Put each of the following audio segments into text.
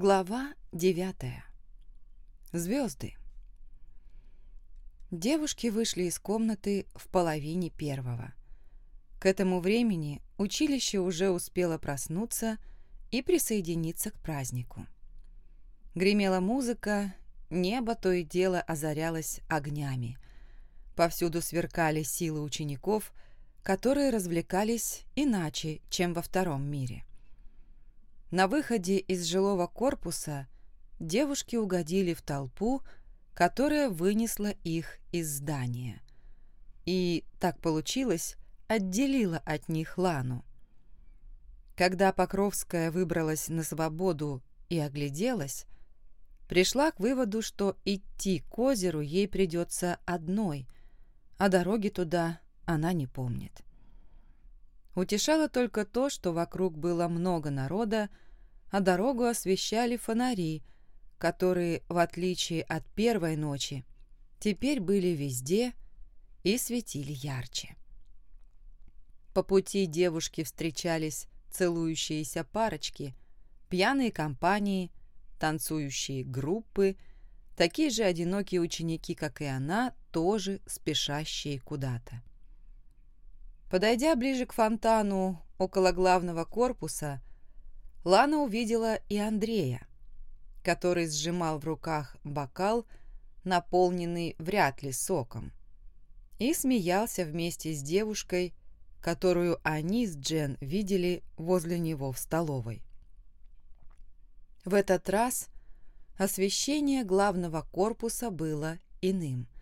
Глава девятая. Звезды. Девушки вышли из комнаты в половине первого. К этому времени училище уже успело проснуться и присоединиться к празднику. Гремела музыка, небо то и дело озарялось огнями. Повсюду сверкали силы учеников, которые развлекались иначе, чем во втором мире. На выходе из жилого корпуса девушки угодили в толпу, которая вынесла их из здания. И, так получилось, отделила от них Лану. Когда Покровская выбралась на свободу и огляделась, пришла к выводу, что идти к озеру ей придется одной, а дороги туда она не помнит. Утешало только то, что вокруг было много народа, а дорогу освещали фонари, которые, в отличие от первой ночи, теперь были везде и светили ярче. По пути девушки встречались целующиеся парочки, пьяные компании, танцующие группы, такие же одинокие ученики, как и она, тоже спешащие куда-то. Подойдя ближе к фонтану около главного корпуса, Лана увидела и Андрея, который сжимал в руках бокал, наполненный вряд ли соком, и смеялся вместе с девушкой, которую они с Джен видели возле него в столовой. В этот раз освещение главного корпуса было иным –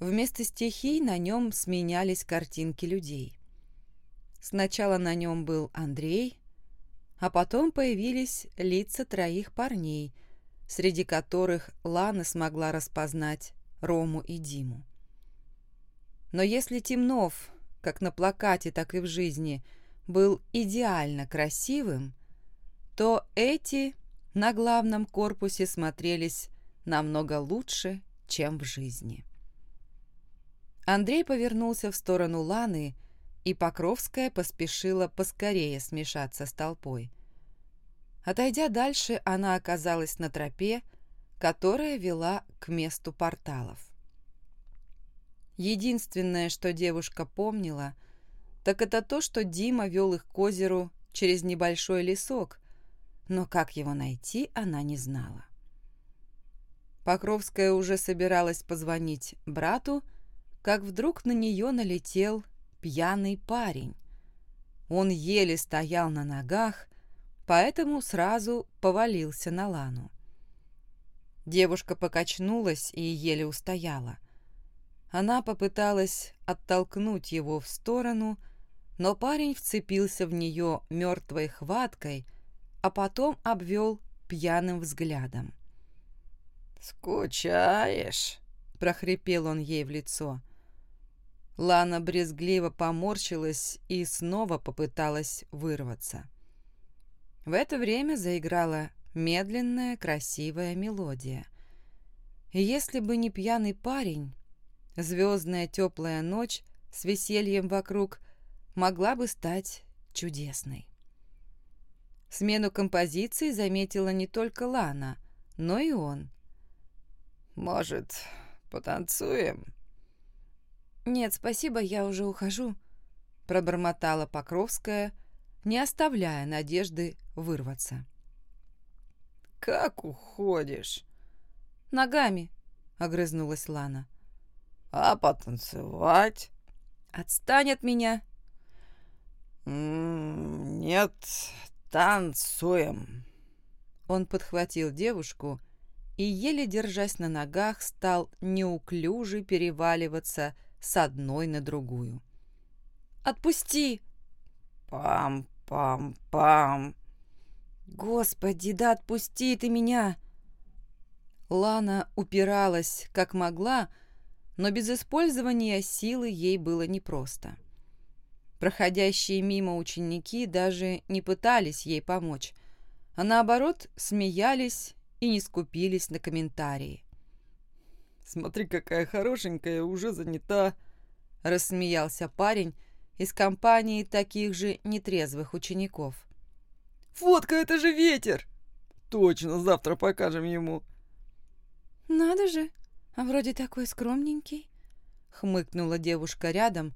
Вместо стихий на нем сменялись картинки людей. Сначала на нем был Андрей, а потом появились лица троих парней, среди которых Лана смогла распознать Рому и Диму. Но если Темнов, как на плакате, так и в жизни, был идеально красивым, то эти на главном корпусе смотрелись намного лучше, чем в жизни. Андрей повернулся в сторону Ланы, и Покровская поспешила поскорее смешаться с толпой. Отойдя дальше, она оказалась на тропе, которая вела к месту порталов. Единственное, что девушка помнила, так это то, что Дима вел их к озеру через небольшой лесок, но как его найти, она не знала. Покровская уже собиралась позвонить брату, как вдруг на нее налетел пьяный парень. Он еле стоял на ногах, поэтому сразу повалился на Лану. Девушка покачнулась и еле устояла. Она попыталась оттолкнуть его в сторону, но парень вцепился в нее мертвой хваткой, а потом обвел пьяным взглядом. «Скучаешь?» — прохрипел он ей в лицо. Лана брезгливо поморщилась и снова попыталась вырваться. В это время заиграла медленная, красивая мелодия. И если бы не пьяный парень, звездная теплая ночь с весельем вокруг могла бы стать чудесной. Смену композиции заметила не только Лана, но и он. «Может, потанцуем?» «Нет, спасибо, я уже ухожу», — пробормотала Покровская, не оставляя надежды вырваться. «Как уходишь?» «Ногами», — огрызнулась Лана. «А потанцевать?» «Отстань от меня!» «Нет, танцуем!» Он подхватил девушку и, еле держась на ногах, стал неуклюже переваливаться с одной на другую. «Отпусти!» «Пам-пам-пам!» «Господи, да отпусти ты меня!» Лана упиралась, как могла, но без использования силы ей было непросто. Проходящие мимо ученики даже не пытались ей помочь, а наоборот смеялись и не скупились на комментарии. Смотри, какая хорошенькая, уже занята!» Рассмеялся парень из компании таких же нетрезвых учеников. «Фотка, это же ветер!» Точно, завтра покажем ему. Надо же, а вроде такой скромненький, хмыкнула девушка рядом,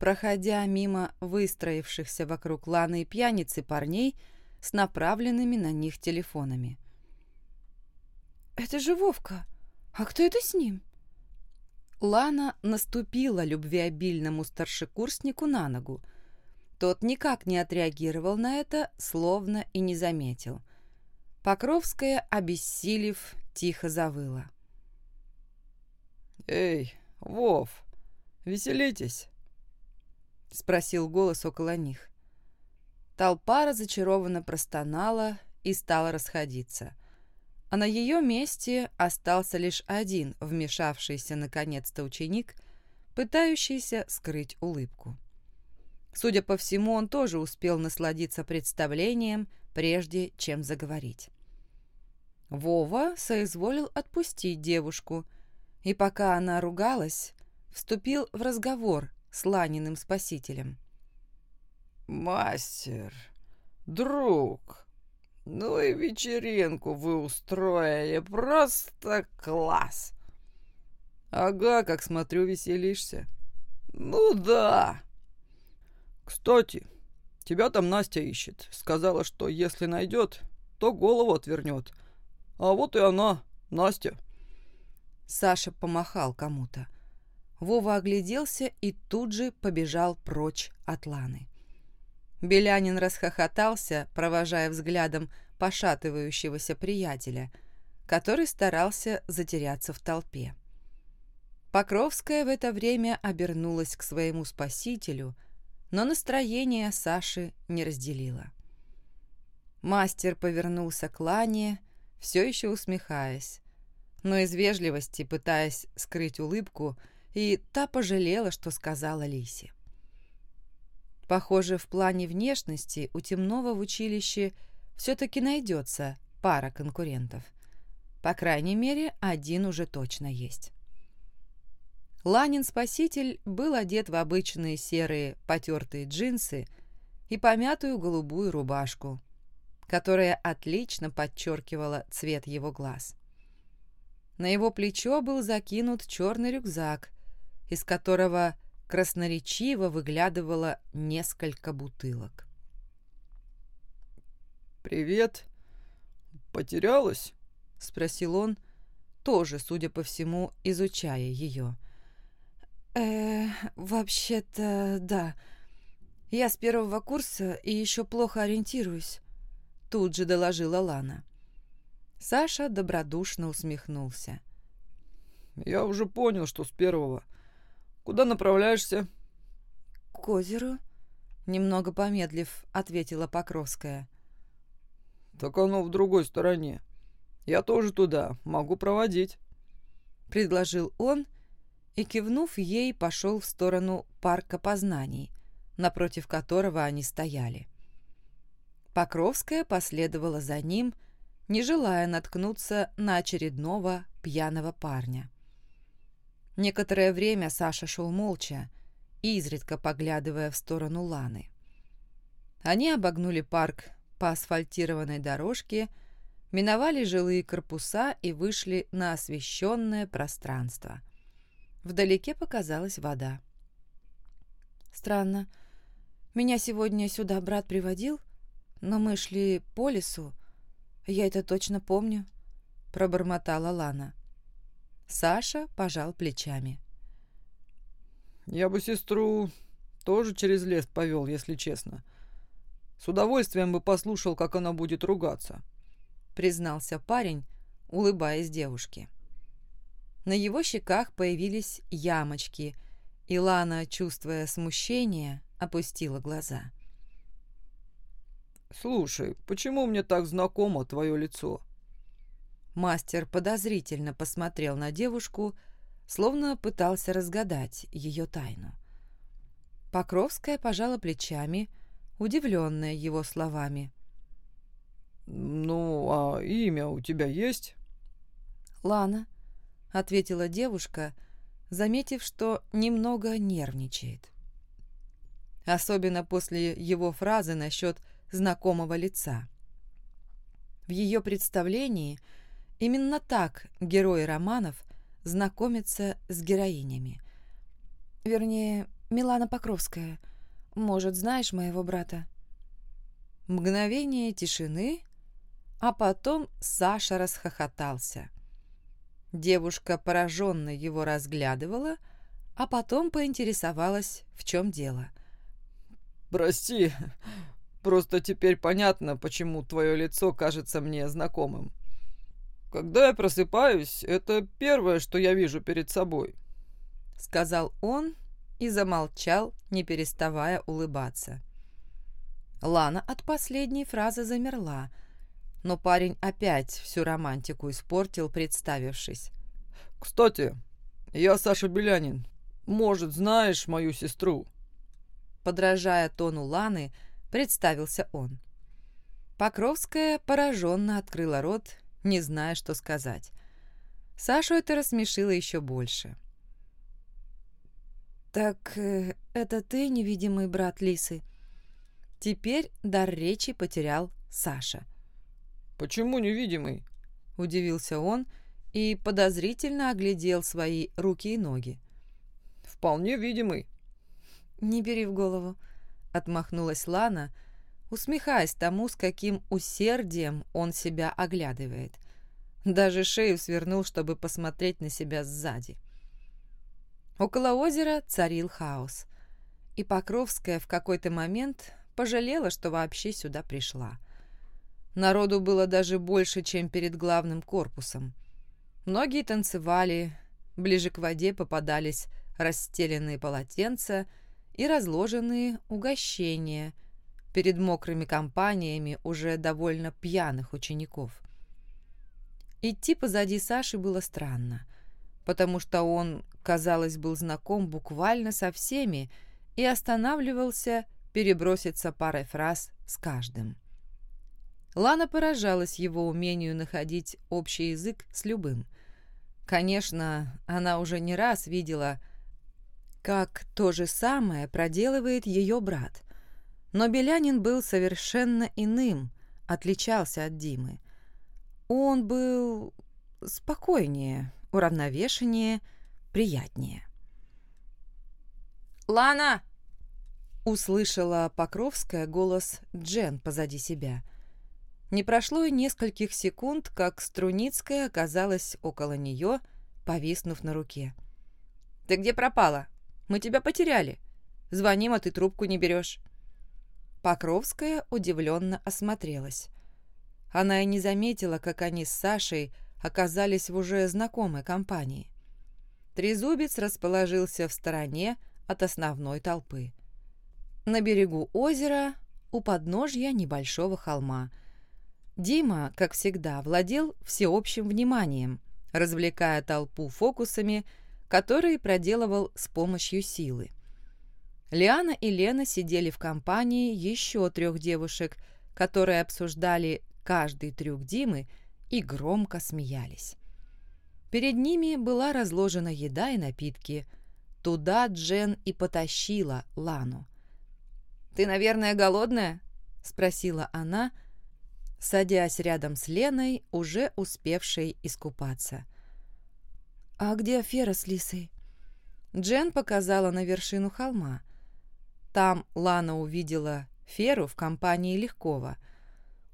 проходя мимо выстроившихся вокруг Ланы и пьяницы парней с направленными на них телефонами. «Это же Вовка! А кто это с ним?» Лана наступила любвеобильному старшекурснику на ногу. Тот никак не отреагировал на это, словно и не заметил. Покровская, обессилев, тихо завыла. «Эй, Вов, веселитесь!» — спросил голос около них. Толпа разочарованно простонала и стала расходиться а на ее месте остался лишь один вмешавшийся наконец-то ученик, пытающийся скрыть улыбку. Судя по всему, он тоже успел насладиться представлением, прежде чем заговорить. Вова соизволил отпустить девушку, и пока она ругалась, вступил в разговор с Ланиным спасителем. «Мастер, друг, ну и вечеринку вы устроили, просто класс. Ага, как смотрю, веселишься. Ну да. Кстати, тебя там Настя ищет. Сказала, что если найдет, то голову отвернет. А вот и она, Настя. Саша помахал кому-то. Вова огляделся и тут же побежал прочь от Ланы. Белянин расхохотался, провожая взглядом пошатывающегося приятеля, который старался затеряться в толпе. Покровская в это время обернулась к своему спасителю, но настроение Саши не разделила. Мастер повернулся к Лане, все еще усмехаясь, но из вежливости пытаясь скрыть улыбку, и та пожалела, что сказала Лисе. Похоже, в плане внешности у темного в училище все-таки найдется пара конкурентов. По крайней мере, один уже точно есть. Ланин-спаситель был одет в обычные серые потертые джинсы и помятую голубую рубашку, которая отлично подчеркивала цвет его глаз. На его плечо был закинут черный рюкзак, из которого красноречиво выглядывало несколько бутылок. «Привет. Потерялась?» — спросил он, тоже, судя по всему, изучая ее. э вообще-то, да. Я с первого курса и еще плохо ориентируюсь», — тут же доложила Лана. Саша добродушно усмехнулся. «Я уже понял, что с первого. Куда направляешься?» «К озеру», — немного помедлив, ответила Покровская. «Так оно в другой стороне. Я тоже туда, могу проводить», — предложил он и, кивнув ей, пошел в сторону парка познаний, напротив которого они стояли. Покровская последовала за ним, не желая наткнуться на очередного пьяного парня. Некоторое время Саша шел молча, изредка поглядывая в сторону Ланы. Они обогнули парк по асфальтированной дорожке, миновали жилые корпуса и вышли на освещенное пространство. Вдалеке показалась вода. «Странно. Меня сегодня сюда брат приводил, но мы шли по лесу. Я это точно помню», — пробормотала Лана. Саша пожал плечами. «Я бы сестру тоже через лес повел, если честно. С удовольствием бы послушал, как она будет ругаться», — признался парень, улыбаясь девушке. На его щеках появились ямочки, и Лана, чувствуя смущение, опустила глаза. «Слушай, почему мне так знакомо твое лицо?» Мастер подозрительно посмотрел на девушку, словно пытался разгадать ее тайну. Покровская пожала плечами, удивленная его словами. «Ну, а имя у тебя есть?» «Лана», — ответила девушка, заметив, что немного нервничает. Особенно после его фразы насчет знакомого лица. В ее представлении именно так герои романов знакомятся с героинями. Вернее, Милана Покровская. Может, знаешь моего брата? Мгновение тишины, а потом Саша расхохотался. Девушка пораженно его разглядывала, а потом поинтересовалась, в чем дело. «Прости, просто теперь понятно, почему твое лицо кажется мне знакомым. Когда я просыпаюсь, это первое, что я вижу перед собой», — сказал он и замолчал, не переставая улыбаться. Лана от последней фразы замерла, но парень опять всю романтику испортил, представившись. «Кстати, я Саша Белянин. Может, знаешь мою сестру?» Подражая тону Ланы, представился он. Покровская пораженно открыла рот, не зная, что сказать. Сашу это рассмешило еще больше. «Так э, это ты, невидимый брат Лисы?» Теперь дар речи потерял Саша. «Почему невидимый?» – удивился он и подозрительно оглядел свои руки и ноги. «Вполне видимый». «Не бери в голову», – отмахнулась Лана, усмехаясь тому, с каким усердием он себя оглядывает. Даже шею свернул, чтобы посмотреть на себя сзади. Около озера царил хаос. И Покровская в какой-то момент пожалела, что вообще сюда пришла. Народу было даже больше, чем перед главным корпусом. Многие танцевали, ближе к воде попадались расстеленные полотенца и разложенные угощения перед мокрыми компаниями уже довольно пьяных учеников. Идти позади Саши было странно, потому что он казалось, был знаком буквально со всеми и останавливался переброситься парой фраз с каждым. Лана поражалась его умению находить общий язык с любым. Конечно, она уже не раз видела, как то же самое проделывает ее брат. Но Белянин был совершенно иным, отличался от Димы. Он был спокойнее, уравновешеннее, приятнее. «Лана!» — услышала Покровская голос Джен позади себя. Не прошло и нескольких секунд, как Струницкая оказалась около нее, повиснув на руке. «Ты где пропала? Мы тебя потеряли. Звоним, а ты трубку не берешь». Покровская удивленно осмотрелась. Она и не заметила, как они с Сашей оказались в уже знакомой компании. Трезубец расположился в стороне от основной толпы. На берегу озера, у подножья небольшого холма. Дима, как всегда, владел всеобщим вниманием, развлекая толпу фокусами, которые проделывал с помощью силы. Лиана и Лена сидели в компании еще трех девушек, которые обсуждали каждый трюк Димы и громко смеялись. Перед ними была разложена еда и напитки. Туда Джен и потащила Лану. «Ты, наверное, голодная?» — спросила она, садясь рядом с Леной, уже успевшей искупаться. «А где Афера с Лисой?» Джен показала на вершину холма. Там Лана увидела Феру в компании Легкова.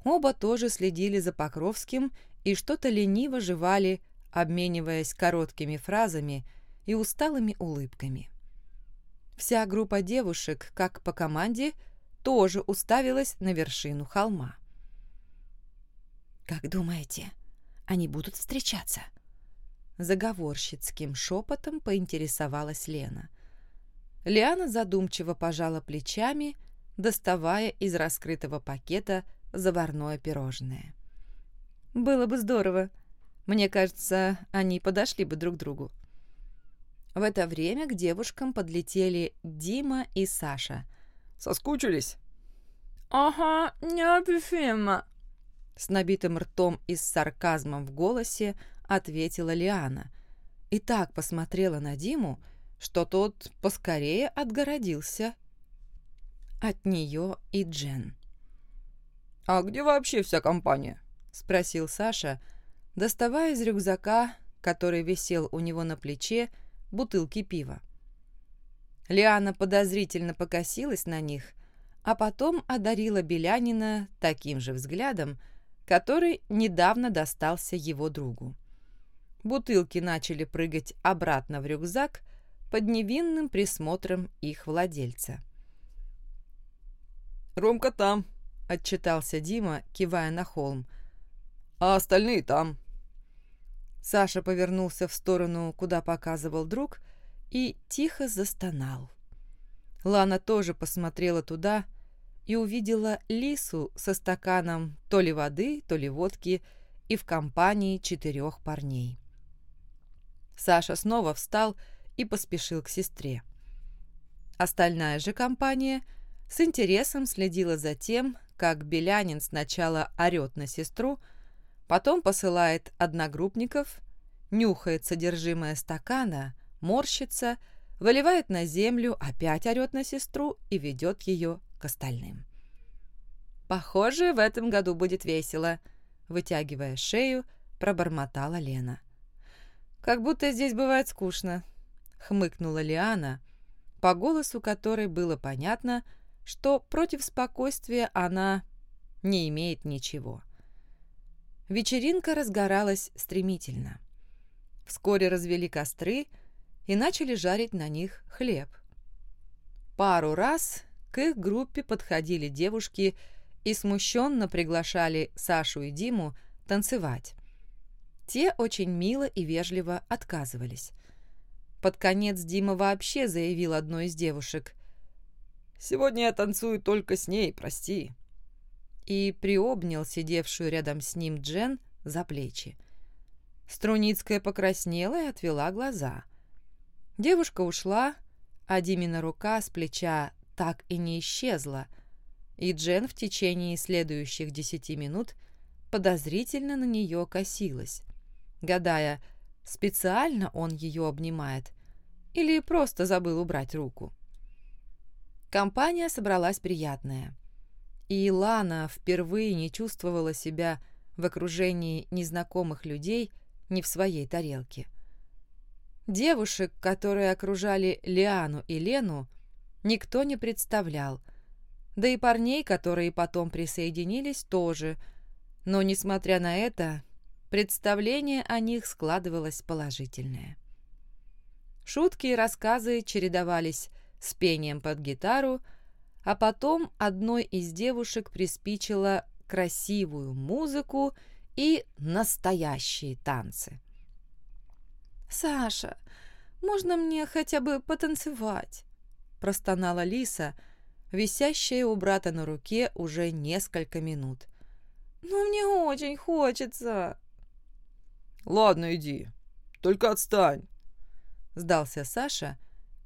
Оба тоже следили за Покровским и что-то лениво жевали обмениваясь короткими фразами и усталыми улыбками. Вся группа девушек, как по команде, тоже уставилась на вершину холма. «Как думаете, они будут встречаться?» Заговорщицким шепотом поинтересовалась Лена. Лиана задумчиво пожала плечами, доставая из раскрытого пакета заварное пирожное. «Было бы здорово», мне кажется, они подошли бы друг другу. В это время к девушкам подлетели Дима и Саша. «Соскучились?» «Ага, необъяснимо!» С набитым ртом и с сарказмом в голосе ответила Лиана. И так посмотрела на Диму, что тот поскорее отгородился от нее и Джен. «А где вообще вся компания?» — спросил Саша, доставая из рюкзака, который висел у него на плече, бутылки пива. Лиана подозрительно покосилась на них, а потом одарила Белянина таким же взглядом, который недавно достался его другу. Бутылки начали прыгать обратно в рюкзак под невинным присмотром их владельца. «Ромка там», — отчитался Дима, кивая на холм. «А остальные там». Саша повернулся в сторону, куда показывал друг, и тихо застонал. Лана тоже посмотрела туда и увидела Лису со стаканом то ли воды, то ли водки и в компании четырех парней. Саша снова встал и поспешил к сестре. Остальная же компания с интересом следила за тем, как Белянин сначала орет на сестру, потом посылает одногруппников, нюхает содержимое стакана, морщится, выливает на землю, опять орет на сестру и ведет ее к остальным. «Похоже, в этом году будет весело», — вытягивая шею, пробормотала Лена. «Как будто здесь бывает скучно», — хмыкнула Лиана, по голосу которой было понятно, что против спокойствия она не имеет ничего. Вечеринка разгоралась стремительно. Вскоре развели костры и начали жарить на них хлеб. Пару раз к их группе подходили девушки и смущенно приглашали Сашу и Диму танцевать. Те очень мило и вежливо отказывались. Под конец Дима вообще заявил одной из девушек. «Сегодня я танцую только с ней, прости». И приобнял сидевшую рядом с ним Джен за плечи. Струницкая покраснела и отвела глаза. Девушка ушла, а Димина рука с плеча так и не исчезла, и Джен в течение следующих десяти минут подозрительно на нее косилась гадая, специально он ее обнимает или просто забыл убрать руку. Компания собралась приятная. И Лана впервые не чувствовала себя в окружении незнакомых людей не в своей тарелке. Девушек, которые окружали Лиану и Лену, никто не представлял, да и парней, которые потом присоединились, тоже, но, несмотря на это, Представление о них складывалось положительное. Шутки и рассказы чередовались с пением под гитару, а потом одной из девушек приспичило красивую музыку и настоящие танцы. «Саша, можно мне хотя бы потанцевать?» – простонала Лиса, висящая у брата на руке уже несколько минут. «Ну, мне очень хочется!» «Ладно, иди. Только отстань!» Сдался Саша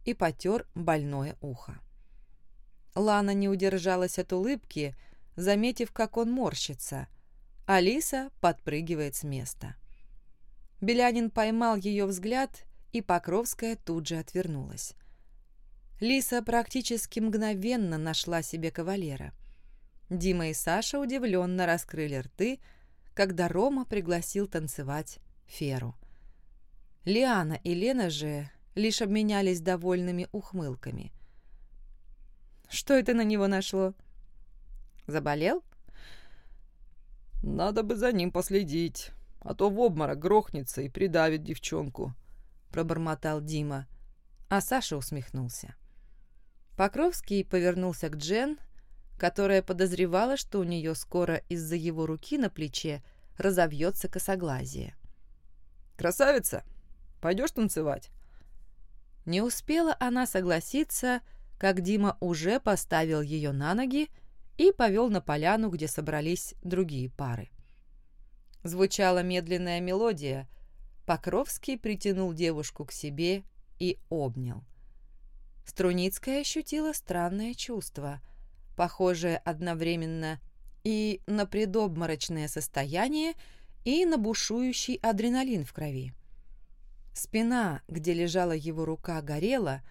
и потер больное ухо. Лана не удержалась от улыбки, заметив, как он морщится. Алиса подпрыгивает с места. Белянин поймал ее взгляд, и Покровская тут же отвернулась. Лиса практически мгновенно нашла себе кавалера. Дима и Саша удивленно раскрыли рты, когда Рома пригласил танцевать Феру. Лиана и Лена же лишь обменялись довольными ухмылками. «Что это на него нашло? Заболел?» «Надо бы за ним последить, а то в обморок грохнется и придавит девчонку», — пробормотал Дима, а Саша усмехнулся. Покровский повернулся к Джен, которая подозревала, что у нее скоро из-за его руки на плече разовьется косоглазие. «Красавица, пойдешь танцевать?» Не успела она согласиться, как Дима уже поставил ее на ноги и повел на поляну, где собрались другие пары. Звучала медленная мелодия. Покровский притянул девушку к себе и обнял. Струницкая ощутила странное чувство, похожее одновременно и на предобморочное состояние, и на бушующий адреналин в крови. Спина, где лежала его рука, горела,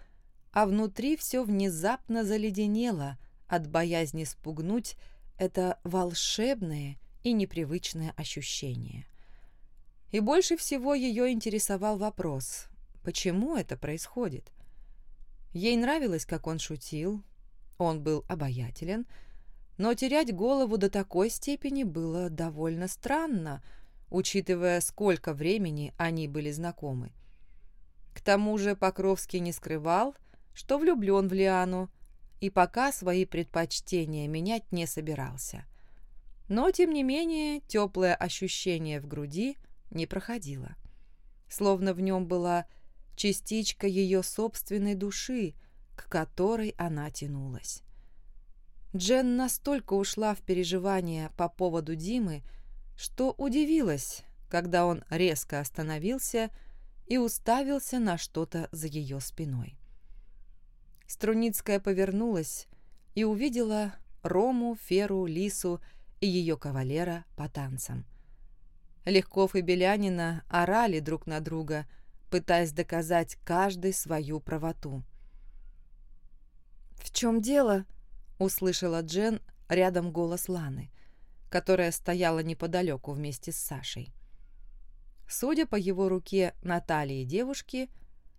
а внутри все внезапно заледенело от боязни спугнуть это волшебное и непривычное ощущение. И больше всего ее интересовал вопрос, почему это происходит. Ей нравилось, как он шутил, он был обаятелен, но терять голову до такой степени было довольно странно, учитывая, сколько времени они были знакомы. К тому же Покровский не скрывал, что влюблен в Лиану, и пока свои предпочтения менять не собирался. Но, тем не менее, теплое ощущение в груди не проходило. Словно в нем была частичка ее собственной души, которой она тянулась. Джен настолько ушла в переживания по поводу Димы, что удивилась, когда он резко остановился и уставился на что-то за ее спиной. Струницкая повернулась и увидела Рому, Феру, Лису и ее кавалера по танцам. Легков и Белянина орали друг на друга, пытаясь доказать каждый свою правоту. «В чем дело?» — услышала Джен рядом голос Ланы, которая стояла неподалеку вместе с Сашей. Судя по его руке Натальи девушки,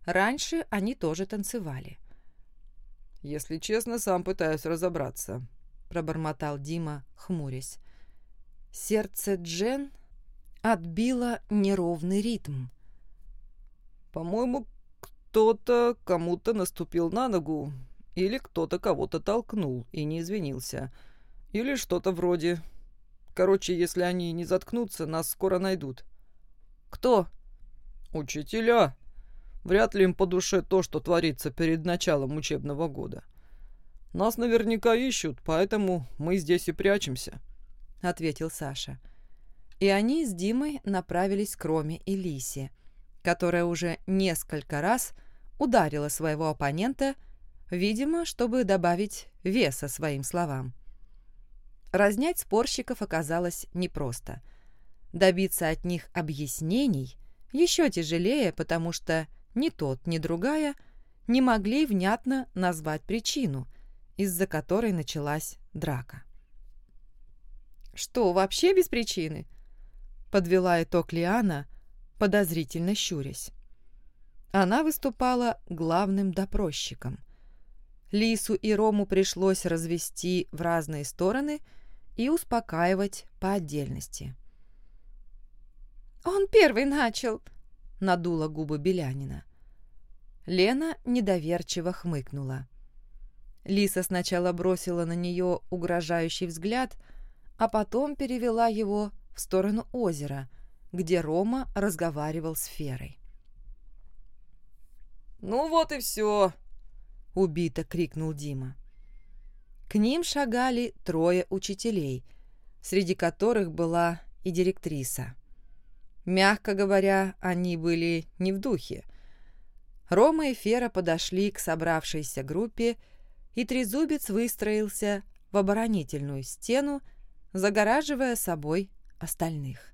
раньше они тоже танцевали. «Если честно, сам пытаюсь разобраться», пробормотал Дима, хмурясь. Сердце Джен отбило неровный ритм. «По-моему, кто-то кому-то наступил на ногу, или кто-то кого-то толкнул и не извинился, или что-то вроде. Короче, если они не заткнутся, нас скоро найдут». «Кто?» «Учителя. Вряд ли им по душе то, что творится перед началом учебного года. Нас наверняка ищут, поэтому мы здесь и прячемся», — ответил Саша. И они с Димой направились к Роме и Лисе, которая уже несколько раз ударила своего оппонента, видимо, чтобы добавить веса своим словам. Разнять спорщиков оказалось непросто. Добиться от них объяснений еще тяжелее, потому что ни тот, ни другая не могли внятно назвать причину — из-за которой началась драка. «Что, вообще без причины?» — подвела итог Лиана, подозрительно щурясь. Она выступала главным допросчиком. Лису и Рому пришлось развести в разные стороны и успокаивать по отдельности. «Он первый начал!» — надула губы Белянина. Лена недоверчиво хмыкнула. Лиса сначала бросила на нее угрожающий взгляд, а потом перевела его в сторону озера, где Рома разговаривал с Ферой. «Ну вот и все!» — убито крикнул Дима. К ним шагали трое учителей, среди которых была и директриса. Мягко говоря, они были не в духе. Рома и Фера подошли к собравшейся группе и трезубец выстроился в оборонительную стену, загораживая собой остальных.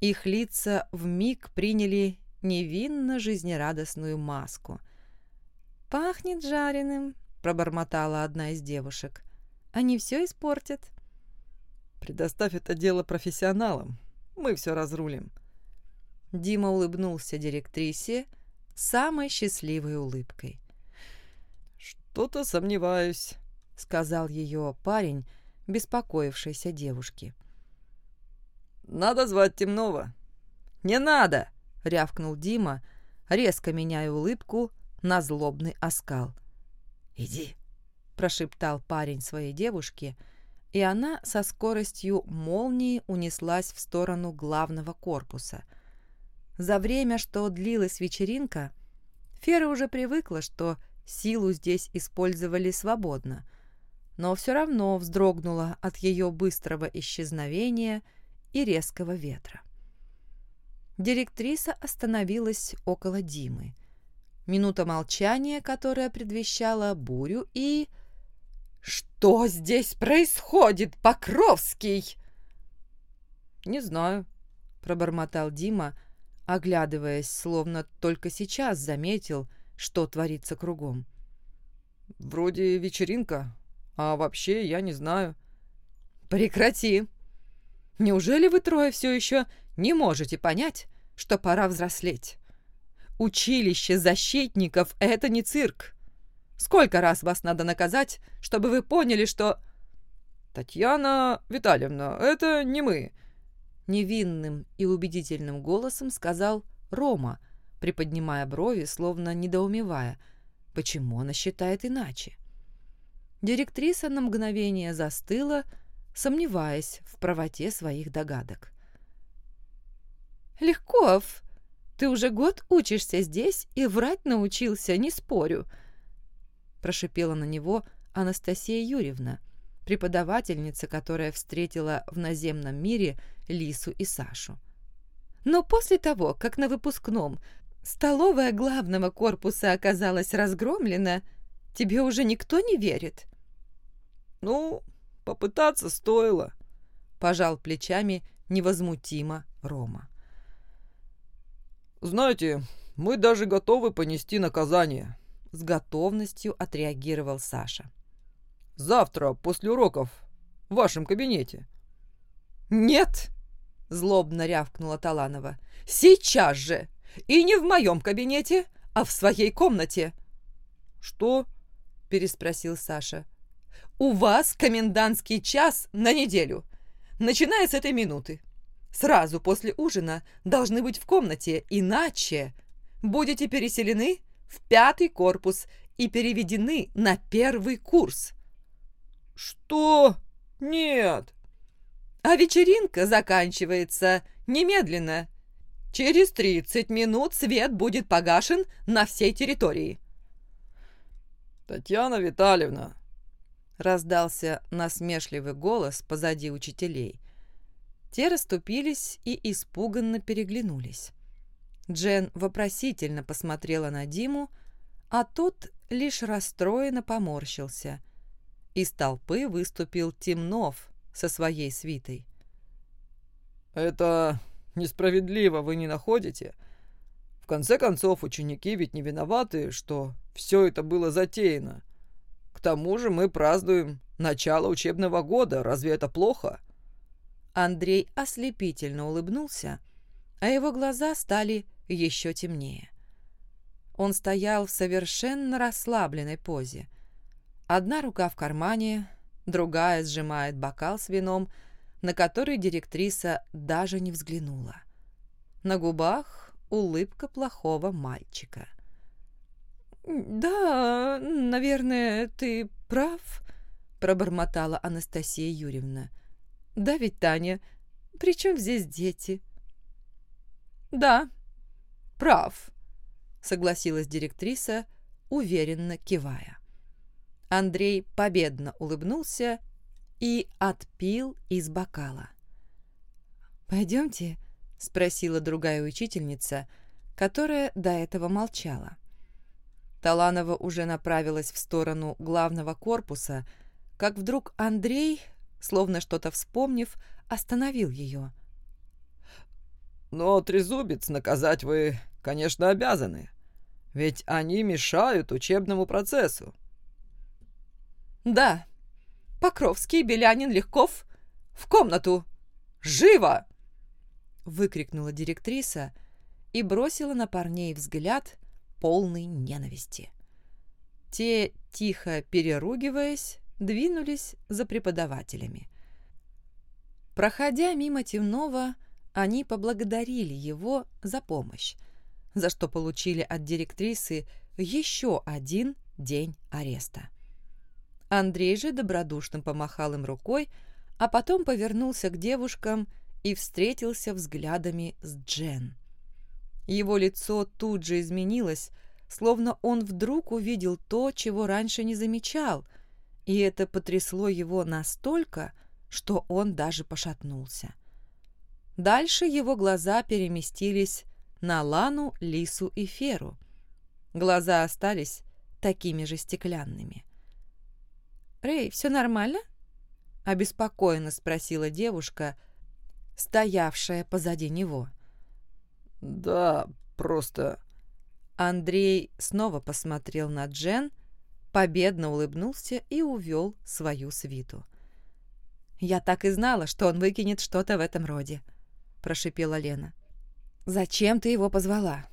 Их лица вмиг приняли невинно жизнерадостную маску. «Пахнет жареным», — пробормотала одна из девушек. «Они все испортят». «Предоставь это дело профессионалам. Мы все разрулим». Дима улыбнулся директрисе самой счастливой улыбкой. «То-то сомневаюсь», — сказал ее парень, беспокоившейся девушке. «Надо звать Темнова». «Не надо!» — рявкнул Дима, резко меняя улыбку на злобный оскал. «Иди», — прошептал парень своей девушке, и она со скоростью молнии унеслась в сторону главного корпуса. За время, что длилась вечеринка, Фера уже привыкла, что Силу здесь использовали свободно, но все равно вздрогнула от ее быстрого исчезновения и резкого ветра. Директриса остановилась около Димы. Минута молчания, которая предвещала бурю, и... «Что здесь происходит, Покровский?» «Не знаю», — пробормотал Дима, оглядываясь, словно только сейчас заметил, что творится кругом. «Вроде вечеринка, а вообще я не знаю». «Прекрати!» Неужели вы трое все еще не можете понять, что пора взрослеть? Училище защитников — это не цирк. Сколько раз вас надо наказать, чтобы вы поняли, что... «Татьяна Витальевна, это не мы», — невинным и убедительным голосом сказал Рома, приподнимая брови, словно недоумевая, почему она считает иначе. Директриса на мгновение застыла, сомневаясь в правоте своих догадок. «Легков, ты уже год учишься здесь и врать научился, не спорю», прошипела на него Анастасия Юрьевна, преподавательница, которая встретила в наземном мире Лису и Сашу. Но после того, как на выпускном столовая главного корпуса оказалась разгромлена, тебе уже никто не верит. Ну, попытаться стоило, пожал плечами невозмутимо Рома. Знаете, мы даже готовы понести наказание, с готовностью отреагировал Саша. Завтра после уроков в вашем кабинете. Нет, злобно рявкнула Таланова. Сейчас же! И не в моем кабинете, а в своей комнате. Что? переспросил Саша. У вас комендантский час на неделю, начиная с этой минуты. Сразу после ужина должны быть в комнате, иначе будете переселены в пятый корпус и переведены на первый курс. Что? Нет. А вечеринка заканчивается немедленно. Через 30 минут свет будет погашен на всей территории. Татьяна Витальевна, раздался насмешливый голос позади учителей. Те расступились и испуганно переглянулись. Джен вопросительно посмотрела на Диму, а тот лишь расстроенно поморщился. Из толпы выступил Темнов со своей свитой. «Это несправедливо, вы не находите? В конце концов, ученики ведь не виноваты, что все это было затеяно. К тому же мы празднуем начало учебного года. Разве это плохо?» Андрей ослепительно улыбнулся, а его глаза стали еще темнее. Он стоял в совершенно расслабленной позе. Одна рука в кармане, другая сжимает бокал с вином, на который директриса даже не взглянула. На губах улыбка плохого мальчика. «Да, наверное, ты прав», — пробормотала Анастасия Юрьевна. «Да ведь, Таня, при чем здесь дети?» «Да, прав», — согласилась директриса, уверенно кивая. Андрей победно улыбнулся и отпил из бокала. «Пойдемте?» — спросила другая учительница, которая до этого молчала. Таланова уже направилась в сторону главного корпуса, как вдруг Андрей, словно что-то вспомнив, остановил ее. «Но трезубец наказать вы конечно, обязаны. Ведь они мешают учебному процессу. Да. Покровский, Белянин, Легков. В комнату. Живо! Выкрикнула директриса и бросила на парней взгляд полный ненависти. Те, тихо переругиваясь, двинулись за преподавателями. Проходя мимо темного, они поблагодарили его за помощь, за что получили от директрисы еще один день ареста. Андрей же добродушно помахал им рукой, а потом повернулся к девушкам и встретился взглядами с Джен. Его лицо тут же изменилось, словно он вдруг увидел то, чего раньше не замечал, и это потрясло его настолько, что он даже пошатнулся. Дальше его глаза переместились на Лану, Лису и Феру. Глаза остались такими же стеклянными. «Рэй, все нормально?» — обеспокоенно спросила девушка, стоявшая позади него. «Да, просто...» Андрей снова посмотрел на Джен, победно улыбнулся и увел свою свиту. «Я так и знала, что он выкинет что-то в этом роде», – прошипела Лена. «Зачем ты его позвала?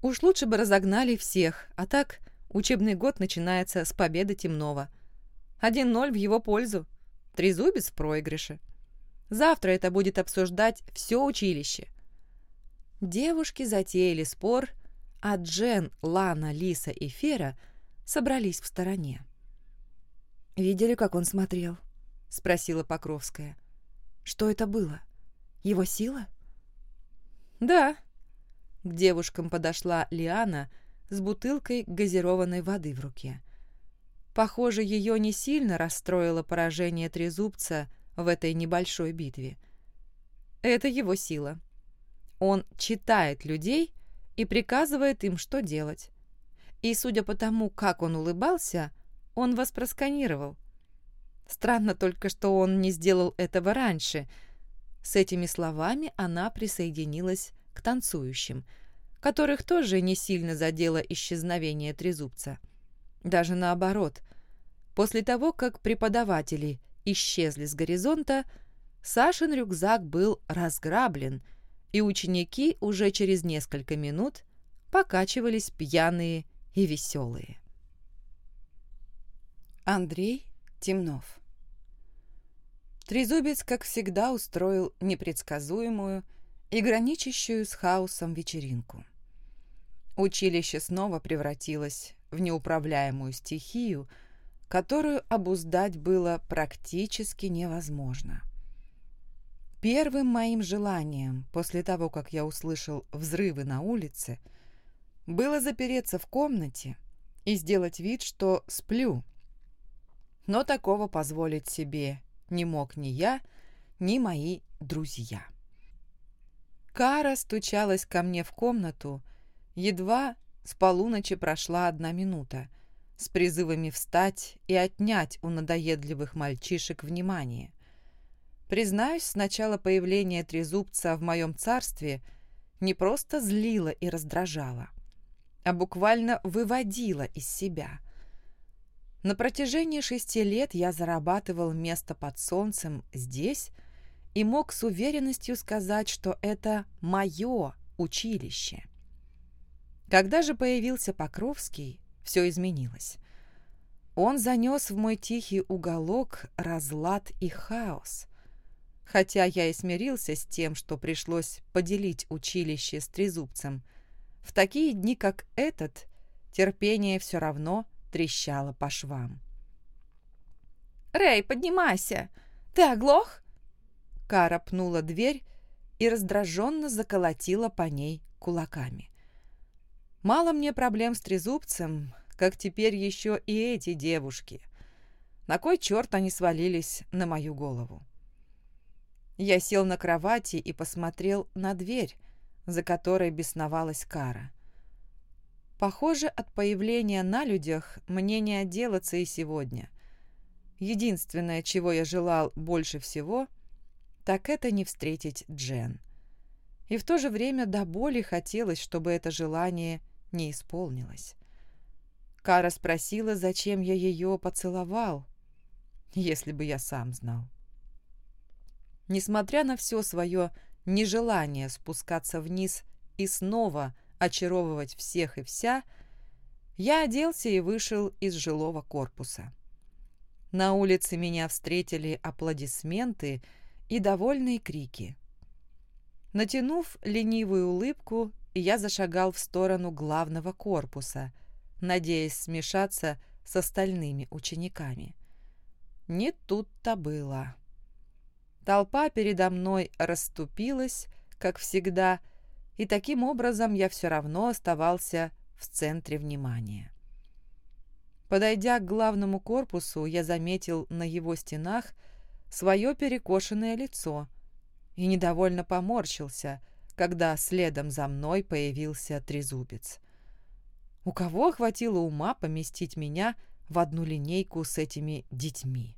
Уж лучше бы разогнали всех, а так учебный год начинается с победы Темнова. Один ноль в его пользу, трезубец в проигрыше. Завтра это будет обсуждать все училище». Девушки затеяли спор, а Джен, Лана, Лиса и Фера собрались в стороне. «Видели, как он смотрел?» — спросила Покровская. «Что это было? Его сила?» «Да». К девушкам подошла Лиана с бутылкой газированной воды в руке. Похоже, ее не сильно расстроило поражение Трезубца в этой небольшой битве. Это его сила. Он читает людей и приказывает им, что делать. И судя по тому, как он улыбался, он вас просканировал. Странно только, что он не сделал этого раньше. С этими словами она присоединилась к танцующим, которых тоже не сильно задело исчезновение трезубца. Даже наоборот. После того, как преподаватели исчезли с горизонта, Сашин рюкзак был разграблен, и ученики уже через несколько минут покачивались пьяные и веселые. Андрей Темнов Трезубец, как всегда, устроил непредсказуемую и граничащую с хаосом вечеринку. Училище снова превратилось в неуправляемую стихию, которую обуздать было практически невозможно. Первым моим желанием после того, как я услышал взрывы на улице, было запереться в комнате и сделать вид, что сплю. Но такого позволить себе не мог ни я, ни мои друзья. Кара стучалась ко мне в комнату, едва с полуночи прошла одна минута, с призывами встать и отнять у надоедливых мальчишек внимание. Признаюсь, с начала появления трезубца в моем царстве не просто злило и раздражало, а буквально выводило из себя. На протяжении шести лет я зарабатывал место под солнцем здесь и мог с уверенностью сказать, что это мое училище. Когда же появился Покровский, все изменилось. Он занес в мой тихий уголок разлад и хаос. Хотя я и смирился с тем, что пришлось поделить училище с трезубцем, в такие дни, как этот, терпение все равно трещало по швам. «Рэй, поднимайся! Ты оглох?» Кара пнула дверь и раздраженно заколотила по ней кулаками. «Мало мне проблем с трезубцем, как теперь еще и эти девушки. На кой черт они свалились на мою голову?» Я сел на кровати и посмотрел на дверь, за которой бесновалась Кара. Похоже, от появления на людях мне не отделаться и сегодня. Единственное, чего я желал больше всего, так это не встретить Джен. И в то же время до боли хотелось, чтобы это желание не исполнилось. Кара спросила, зачем я ее поцеловал, если бы я сам знал. Несмотря на все свое нежелание спускаться вниз и снова очаровывать всех и вся, я оделся и вышел из жилого корпуса. На улице меня встретили аплодисменты и довольные крики. Натянув ленивую улыбку, я зашагал в сторону главного корпуса, надеясь смешаться с остальными учениками. Не тут-то было. Толпа передо мной расступилась, как всегда, и таким образом я все равно оставался в центре внимания. Подойдя к главному корпусу, я заметил на его стенах свое перекошенное лицо и недовольно поморщился, когда следом за мной появился трезубец. У кого хватило ума поместить меня в одну линейку с этими детьми?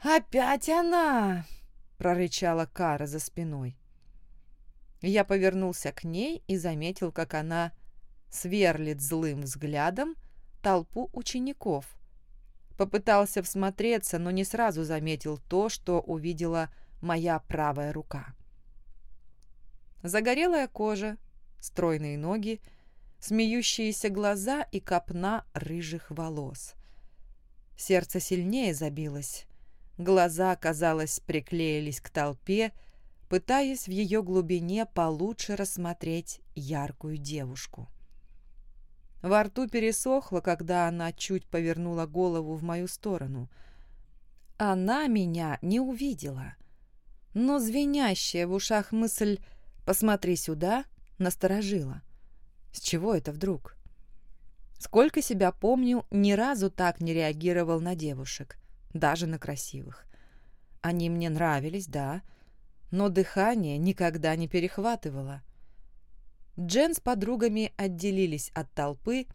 «Опять она!» — прорычала Кара за спиной. Я повернулся к ней и заметил, как она сверлит злым взглядом толпу учеников, Попытался всмотреться, но не сразу заметил то, что увидела моя правая рука. Загорелая кожа, стройные ноги, смеющиеся глаза и копна рыжих волос. Сердце сильнее забилось. Глаза, казалось, приклеились к толпе, пытаясь в ее глубине получше рассмотреть яркую девушку. Во рту пересохло, когда она чуть повернула голову в мою сторону. Она меня не увидела. Но звенящая в ушах мысль «посмотри сюда» насторожила. С чего это вдруг? Сколько себя помню, ни разу так не реагировал на девушек, даже на красивых. Они мне нравились, да, но дыхание никогда не перехватывало. Джен с подругами отделились от толпы,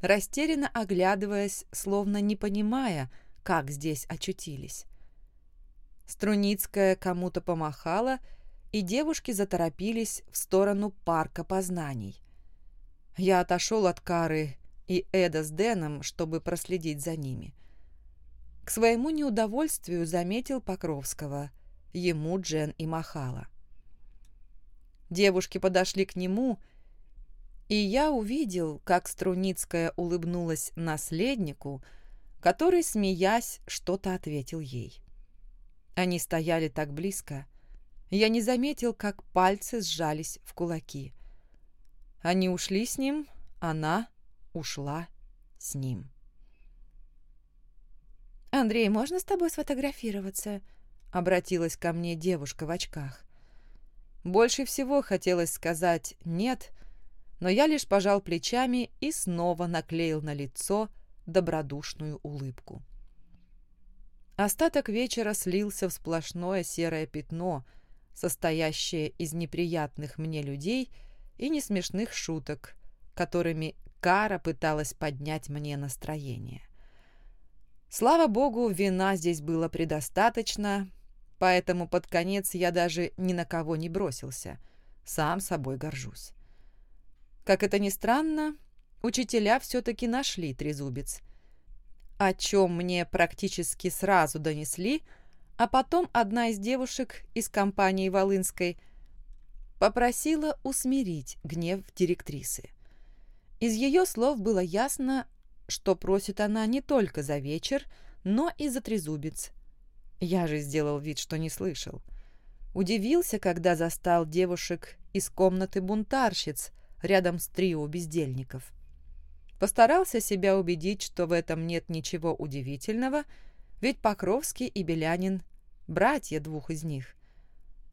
растерянно оглядываясь, словно не понимая, как здесь очутились. Струницкая кому-то помахала, и девушки заторопились в сторону парка познаний. Я отошел от Кары и Эда с Дэном, чтобы проследить за ними. К своему неудовольствию заметил Покровского. Ему Джен и махала. Девушки подошли к нему, и я увидел, как Струницкая улыбнулась наследнику, который, смеясь, что-то ответил ей. Они стояли так близко. Я не заметил, как пальцы сжались в кулаки. Они ушли с ним, она ушла с ним. «Андрей, можно с тобой сфотографироваться?» — обратилась ко мне девушка в очках. Больше всего хотелось сказать «нет», но я лишь пожал плечами и снова наклеил на лицо добродушную улыбку. Остаток вечера слился в сплошное серое пятно, состоящее из неприятных мне людей и несмешных шуток, которыми Кара пыталась поднять мне настроение. Слава богу, вина здесь было предостаточно, поэтому под конец я даже ни на кого не бросился. Сам собой горжусь. Как это ни странно, учителя все-таки нашли трезубец, о чем мне практически сразу донесли, а потом одна из девушек из компании Волынской попросила усмирить гнев директрисы. Из ее слов было ясно, что просит она не только за вечер, но и за трезубец, я же сделал вид, что не слышал. Удивился, когда застал девушек из комнаты бунтарщиц рядом с трио бездельников. Постарался себя убедить, что в этом нет ничего удивительного, ведь Покровский и Белянин – братья двух из них.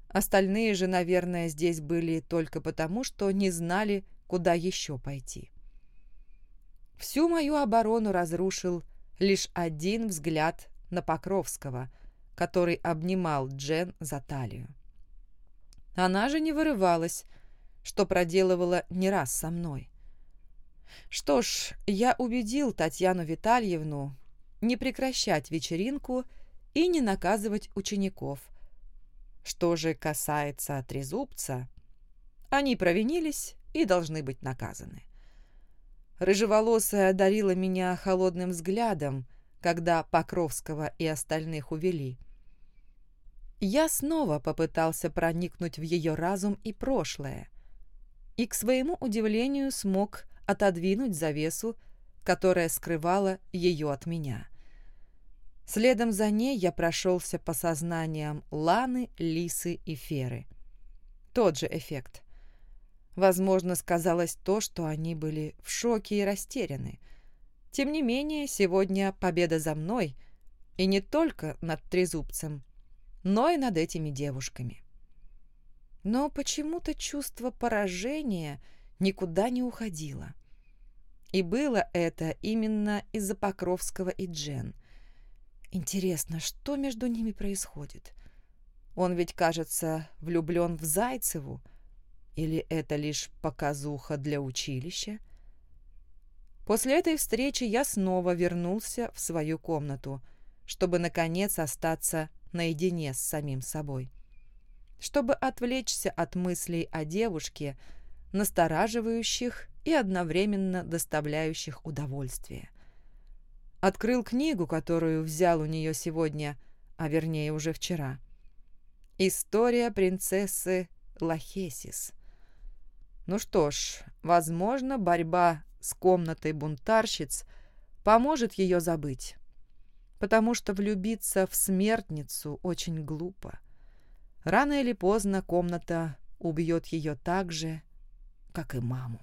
Остальные же, наверное, здесь были только потому, что не знали, куда еще пойти. Всю мою оборону разрушил лишь один взгляд на Покровского – который обнимал Джен за талию. Она же не вырывалась, что проделывала не раз со мной. Что ж, я убедил Татьяну Витальевну не прекращать вечеринку и не наказывать учеников. Что же касается трезубца, они провинились и должны быть наказаны. Рыжеволосая одарила меня холодным взглядом, когда Покровского и остальных увели. Я снова попытался проникнуть в ее разум и прошлое, и, к своему удивлению, смог отодвинуть завесу, которая скрывала ее от меня. Следом за ней я прошелся по сознаниям Ланы, Лисы и Феры. Тот же эффект. Возможно, сказалось то, что они были в шоке и растеряны. Тем не менее, сегодня победа за мной, и не только над Трезубцем, но и над этими девушками. Но почему-то чувство поражения никуда не уходило. И было это именно из-за Покровского и Джен. Интересно, что между ними происходит? Он ведь, кажется, влюблен в Зайцеву. Или это лишь показуха для училища? После этой встречи я снова вернулся в свою комнату, чтобы, наконец, остаться наедине с самим собой. Чтобы отвлечься от мыслей о девушке, настораживающих и одновременно доставляющих удовольствие. открыл книгу, которую взял у нее сегодня, а вернее уже вчера. История принцессы Лахесис. Ну что ж, возможно, борьба с комнатой бунтарщиц поможет ее забыть, потому что влюбиться в смертницу очень глупо. Рано или поздно комната убьет ее так же, как и маму.